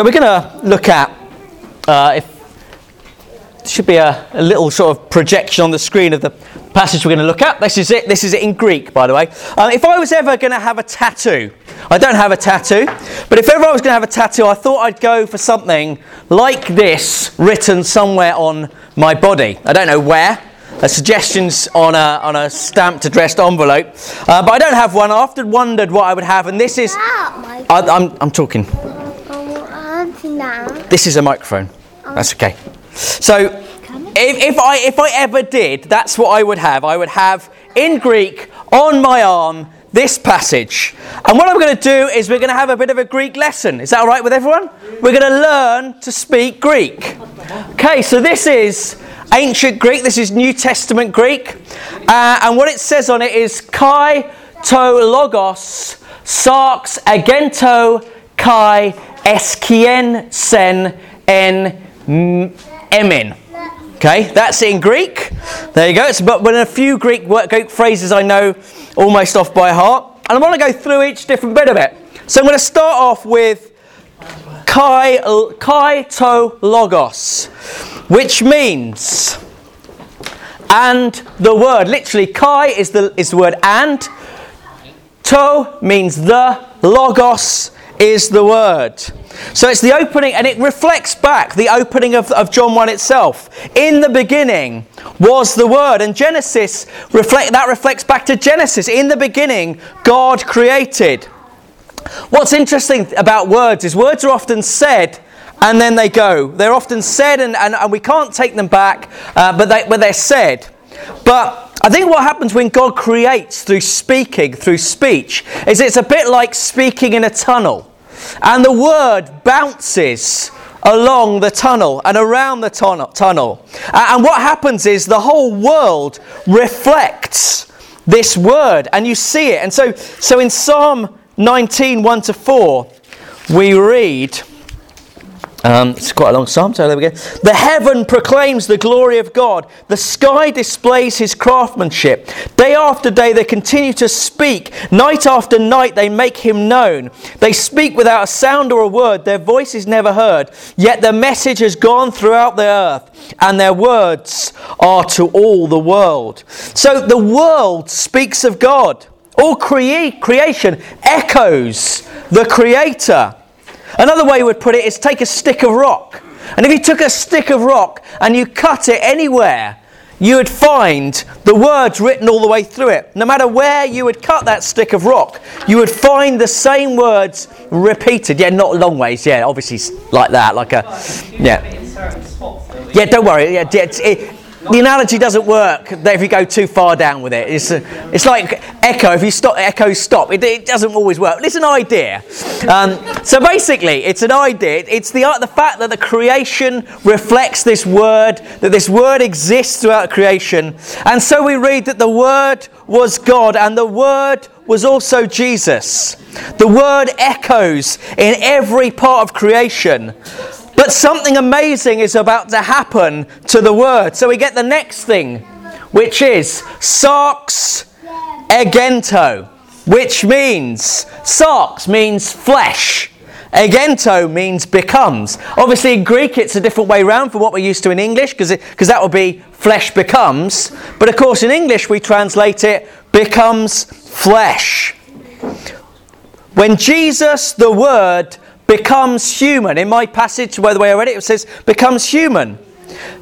So we're going to look at uh, if there should be a, a, little sort of projection on the screen of the passage we're going to look at. This is it. This is it in Greek, by the way. Um, if I was ever going to have a tattoo, I don't have a tattoo, but if ever I was going to have a tattoo, I thought I'd go for something like this written somewhere on my body. I don't know where. Uh, suggestions on a, on a stamped addressed envelope, uh, but I don't have one. I often wondered what I would have, and this is. I, I'm, I'm talking. This is a microphone. That's okay. So, if, if, I, if I ever did, that's what I would have. I would have in Greek on my arm this passage. And what I'm going to do is we're going to have a bit of a Greek lesson. Is that all right with everyone? We're going to learn to speak Greek. Okay, so this is ancient Greek, this is New Testament Greek. Uh, and what it says on it is kai to logos sarx agento kai eskien sen en emin. Okay, that's in Greek. There you go. It's but when a few Greek, work, Greek phrases I know almost off by heart, and I want to go through each different bit of it. So I'm going to start off with kai, kai to logos, which means and the word. Literally, kai is the is the word and. To means the. Logos is the word. So it's the opening, and it reflects back the opening of, of John 1 itself. In the beginning was the Word. And Genesis, reflect, that reflects back to Genesis. In the beginning, God created. What's interesting about words is words are often said and then they go. They're often said, and, and, and we can't take them back, uh, but, they, but they're said. But I think what happens when God creates through speaking, through speech, is it's a bit like speaking in a tunnel. And the word bounces along the tunnel and around the tunnel. And what happens is the whole world reflects this word, and you see it. And so, so in Psalm 19, 1 to 4, we read. Um, it's quite a long psalm, so there we go. The heaven proclaims the glory of God. The sky displays his craftsmanship. Day after day they continue to speak. Night after night they make him known. They speak without a sound or a word. Their voice is never heard. Yet their message has gone throughout the earth, and their words are to all the world. So the world speaks of God. All crea- creation echoes the Creator. Another way we would put it is take a stick of rock. And if you took a stick of rock and you cut it anywhere, you would find the words written all the way through it. No matter where you would cut that stick of rock, you would find the same words repeated. Yeah, not long ways. Yeah, obviously like that, like a yeah. Yeah, don't worry. Yeah, it, the analogy doesn't work if you go too far down with it. It's, uh, it's like echo. If you stop, echo stop. It, it doesn't always work. It's an idea. Um, so basically, it's an idea. It's the, the fact that the creation reflects this word, that this word exists throughout creation. And so we read that the word was God and the word was also Jesus. The word echoes in every part of creation. But something amazing is about to happen to the word. So we get the next thing, which is sarx egento, which means sarx means flesh. Egento means becomes. Obviously, in Greek, it's a different way around from what we're used to in English, because that would be flesh becomes. But of course, in English, we translate it becomes flesh. When Jesus, the Word, becomes human. In my passage, where the way I read it, it says becomes human.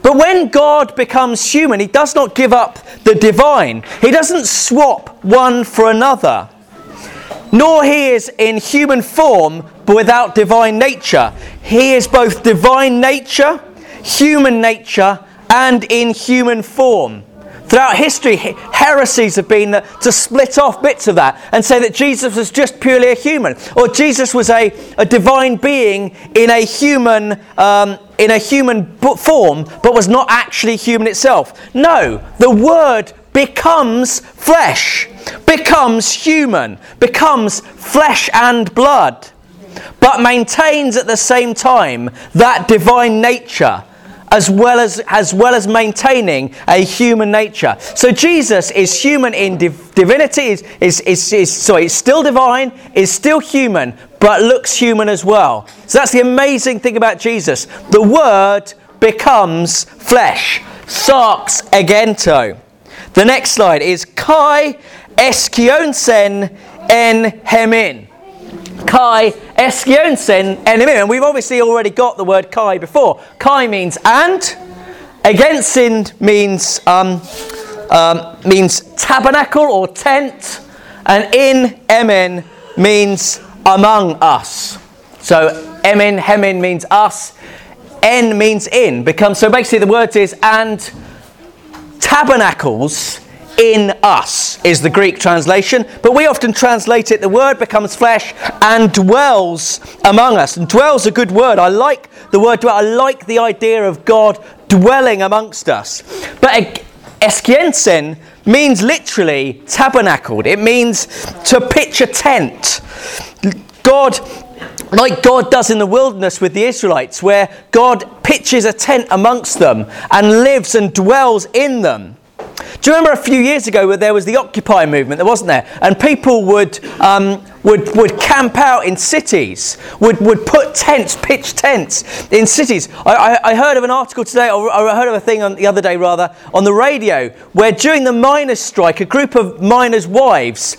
But when God becomes human, he does not give up the divine. He doesn't swap one for another. Nor he is in human form but without divine nature. He is both divine nature, human nature, and in human form. Throughout history, heresies have been to split off bits of that and say that Jesus was just purely a human, or Jesus was a, a divine being in a human um, in a human form, but was not actually human itself. No, the Word becomes flesh, becomes human, becomes flesh and blood, but maintains at the same time that divine nature as well as, as well as maintaining a human nature. So Jesus is human in div- divinity, is, is, is, is, sorry, is still divine, is still human, but looks human as well. So that's the amazing thing about Jesus. The Word becomes flesh. Sarx egento. The next slide is Kai eskionsen en hemin. Kai eskionsen en hemin. And we've obviously already got the word Kai before. Kai means and. Against means um, um, means tabernacle or tent, and in emin means among us. So emin hemin means us, en means in. Becomes so basically the word is and tabernacles in us is the Greek translation, but we often translate it the word becomes flesh and dwells among us. And dwells a good word. I like the word dwell. I like the idea of God dwelling amongst us. But eskiensen means literally tabernacled. It means to pitch a tent. God like God does in the wilderness with the Israelites, where God pitches a tent amongst them and lives and dwells in them. Do you remember a few years ago where there was the Occupy movement? There wasn't there, and people would um, would would camp out in cities, would would put tents, pitch tents in cities. I, I, I heard of an article today, or I heard of a thing on the other day rather, on the radio, where during the miners' strike, a group of miners' wives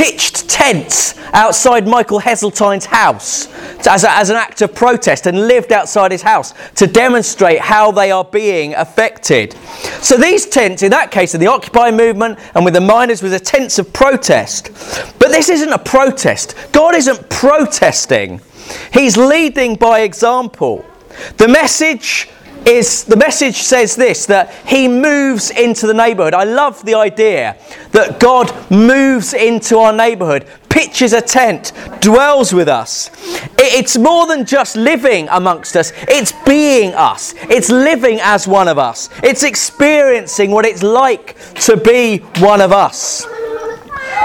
pitched tents outside Michael Heseltine's house as, a, as, an act of protest and lived outside his house to demonstrate how they are being affected. So these tents, in that case, in the Occupy movement and with the miners, was a tents of protest. But this isn't a protest. God isn't protesting. He's leading by example. The message is the message says this that he moves into the neighborhood. I love the idea that God moves into our neighborhood, pitches a tent, dwells with us. It's more than just living amongst us, it's being us. It's living as one of us. It's experiencing what it's like to be one of us.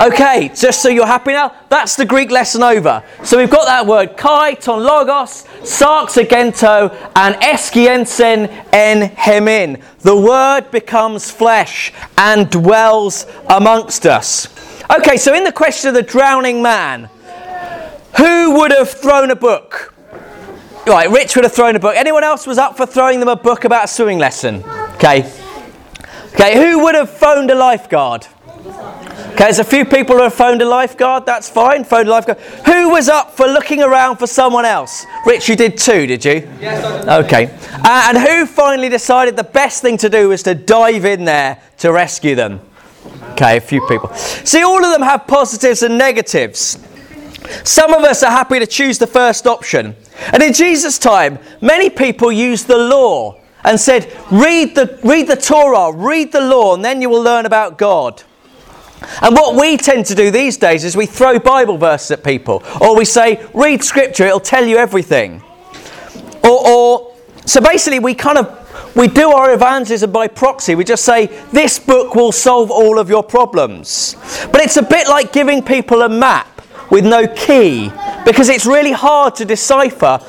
Okay, just so you're happy now, that's the Greek lesson over. So we've got that word kai, ton logos, sarx agento, and eskiensen en hemin. The word becomes flesh and dwells amongst us. Okay, so in the question of the drowning man, who would have thrown a book? Right, Rich would have thrown a book. Anyone else was up for throwing them a book about a swimming lesson? Okay. Okay, who would have phoned a lifeguard? Okay, there's a few people who have phoned a lifeguard. That's fine. Phoned a lifeguard. Who was up for looking around for someone else? Rich, you did too, did you? Yes, I did. Okay. Uh, and who finally decided the best thing to do was to dive in there to rescue them? Okay, a few people. See, all of them have positives and negatives. Some of us are happy to choose the first option. And in Jesus' time, many people used the law and said, read the, read the Torah, read the law, and then you will learn about God. And what we tend to do these days is we throw Bible verses at people, or we say, read scripture, it'll tell you everything. Or, or so basically, we kind of we do our evangelism by proxy. We just say, this book will solve all of your problems. But it's a bit like giving people a map with no key because it's really hard to decipher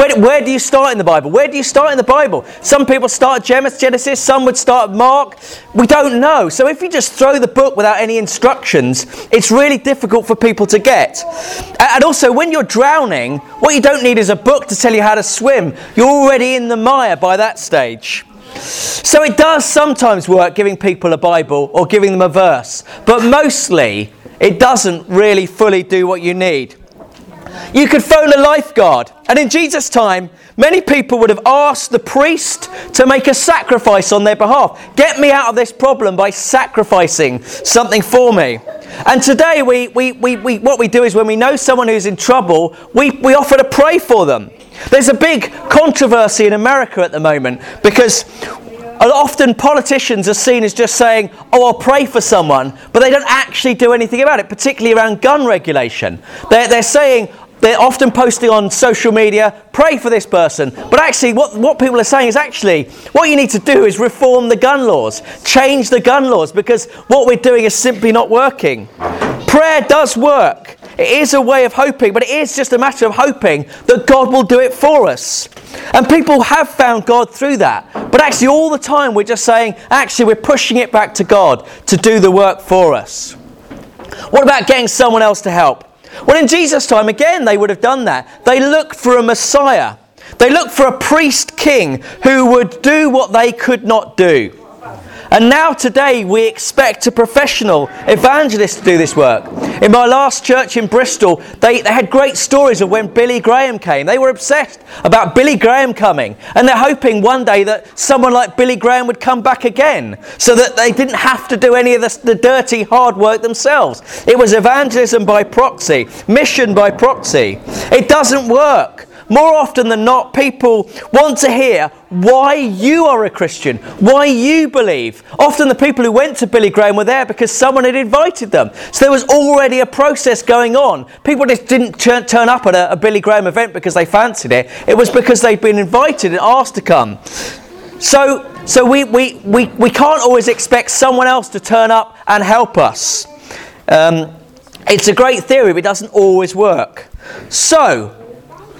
where, where, do you start in the Bible? Where do you start in the Bible? Some people start Genesis, some would start Mark. We don't know. So if you just throw the book without any instructions, it's really difficult for people to get. And also, when you're drowning, what you don't need is a book to tell you how to swim. You're already in the mire by that stage. So it does sometimes work giving people a Bible or giving them a verse, but mostly it doesn't really fully do what you need. You could phone a lifeguard. And in Jesus' time, many people would have asked the priest to make a sacrifice on their behalf. Get me out of this problem by sacrificing something for me. And today, we, we, we, we, what we do is when we know someone who's in trouble, we, we offer to pray for them. There's a big controversy in America at the moment because often politicians are seen as just saying, oh, I'll pray for someone, but they don't actually do anything about it, particularly around gun regulation. They're, they're saying, they're often posting on social media, pray for this person. But actually, what, what people are saying is actually, what you need to do is reform the gun laws, change the gun laws, because what we're doing is simply not working. Prayer does work. It is a way of hoping, but it is just a matter of hoping that God will do it for us. And people have found God through that. But actually, all the time, we're just saying, actually, we're pushing it back to God to do the work for us. What about getting someone else to help? Well, in Jesus' time, again, they would have done that. They looked for a Messiah, they looked for a priest king who would do what they could not do. And now, today, we expect a professional evangelist to do this work. In my last church in Bristol, they, they had great stories of when Billy Graham came. They were obsessed about Billy Graham coming, and they're hoping one day that someone like Billy Graham would come back again so that they didn't have to do any of the, the dirty, hard work themselves. It was evangelism by proxy, mission by proxy. It doesn't work. More often than not, people want to hear why you are a Christian, why you believe. Often the people who went to Billy Graham were there because someone had invited them. So there was already a process going on. People just didn't turn, turn up at a, a Billy Graham event because they fancied it, it was because they'd been invited and asked to come. So, so we, we, we, we can't always expect someone else to turn up and help us. Um, it's a great theory, but it doesn't always work. So,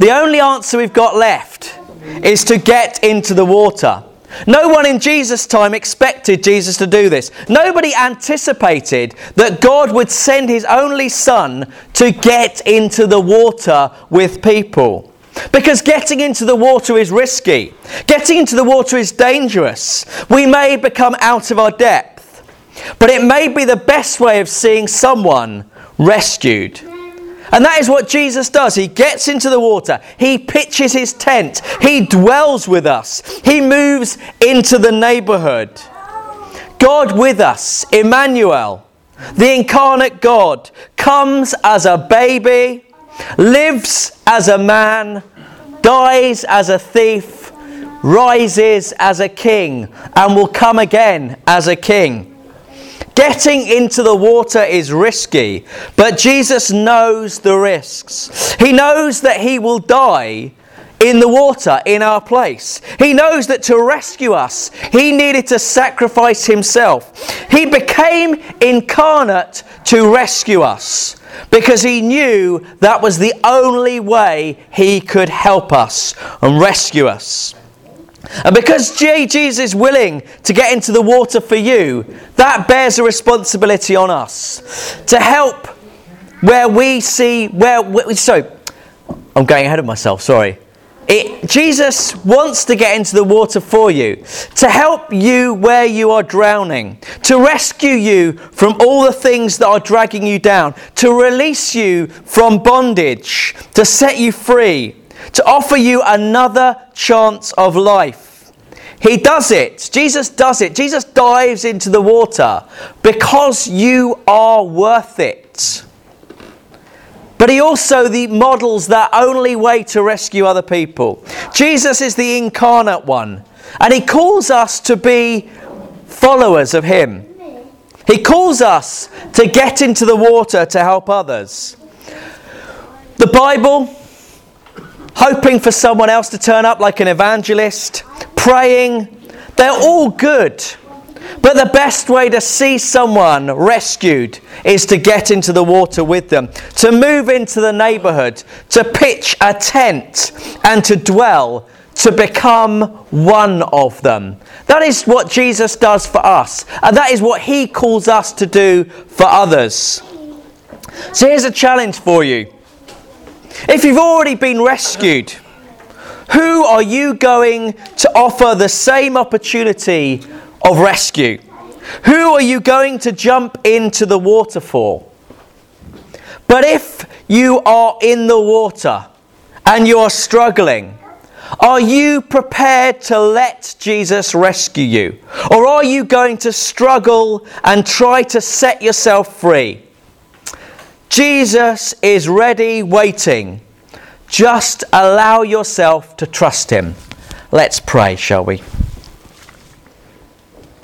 the only answer we've got left is to get into the water. No one in Jesus' time expected Jesus to do this. Nobody anticipated that God would send his only son to get into the water with people. Because getting into the water is risky. Getting into the water is dangerous. We may become out of our depth. But it may be the best way of seeing someone rescued. And that is what Jesus does. He gets into the water, he pitches his tent, he dwells with us, he moves into the neighborhood. God with us, Emmanuel, the incarnate God, comes as a baby, lives as a man, dies as a thief, rises as a king, and will come again as a king. Getting into the water is risky, but Jesus knows the risks. He knows that he will die in the water in our place. He knows that to rescue us, he needed to sacrifice himself. He became incarnate to rescue us because he knew that was the only way he could help us and rescue us. And because Jesus is willing to get into the water for you, that bears a responsibility on us to help where we see where. We, so, I'm going ahead of myself. Sorry. It, Jesus wants to get into the water for you, to help you where you are drowning, to rescue you from all the things that are dragging you down, to release you from bondage, to set you free, to offer you another chance of life. He does it. Jesus does it. Jesus dives into the water because you are worth it. But he also the models that only way to rescue other people. Jesus is the incarnate one, and he calls us to be followers of him. He calls us to get into the water to help others. The Bible hoping for someone else to turn up like an evangelist, praying. They're all good. But the best way to see someone rescued is to get into the water with them, to move into the neighborhood, to pitch a tent, and to dwell, to become one of them. That is what Jesus does for us, and that is what he calls us to do for others. So here's a challenge for you. If you've already been rescued, who are you going to offer the same opportunity of rescue? Who are you going to jump into the water for? But if you are in the water and you're struggling, are you prepared to let Jesus rescue you? Or are you going to struggle and try to set yourself free? Jesus is ready, waiting. Just allow yourself to trust him. Let's pray, shall we?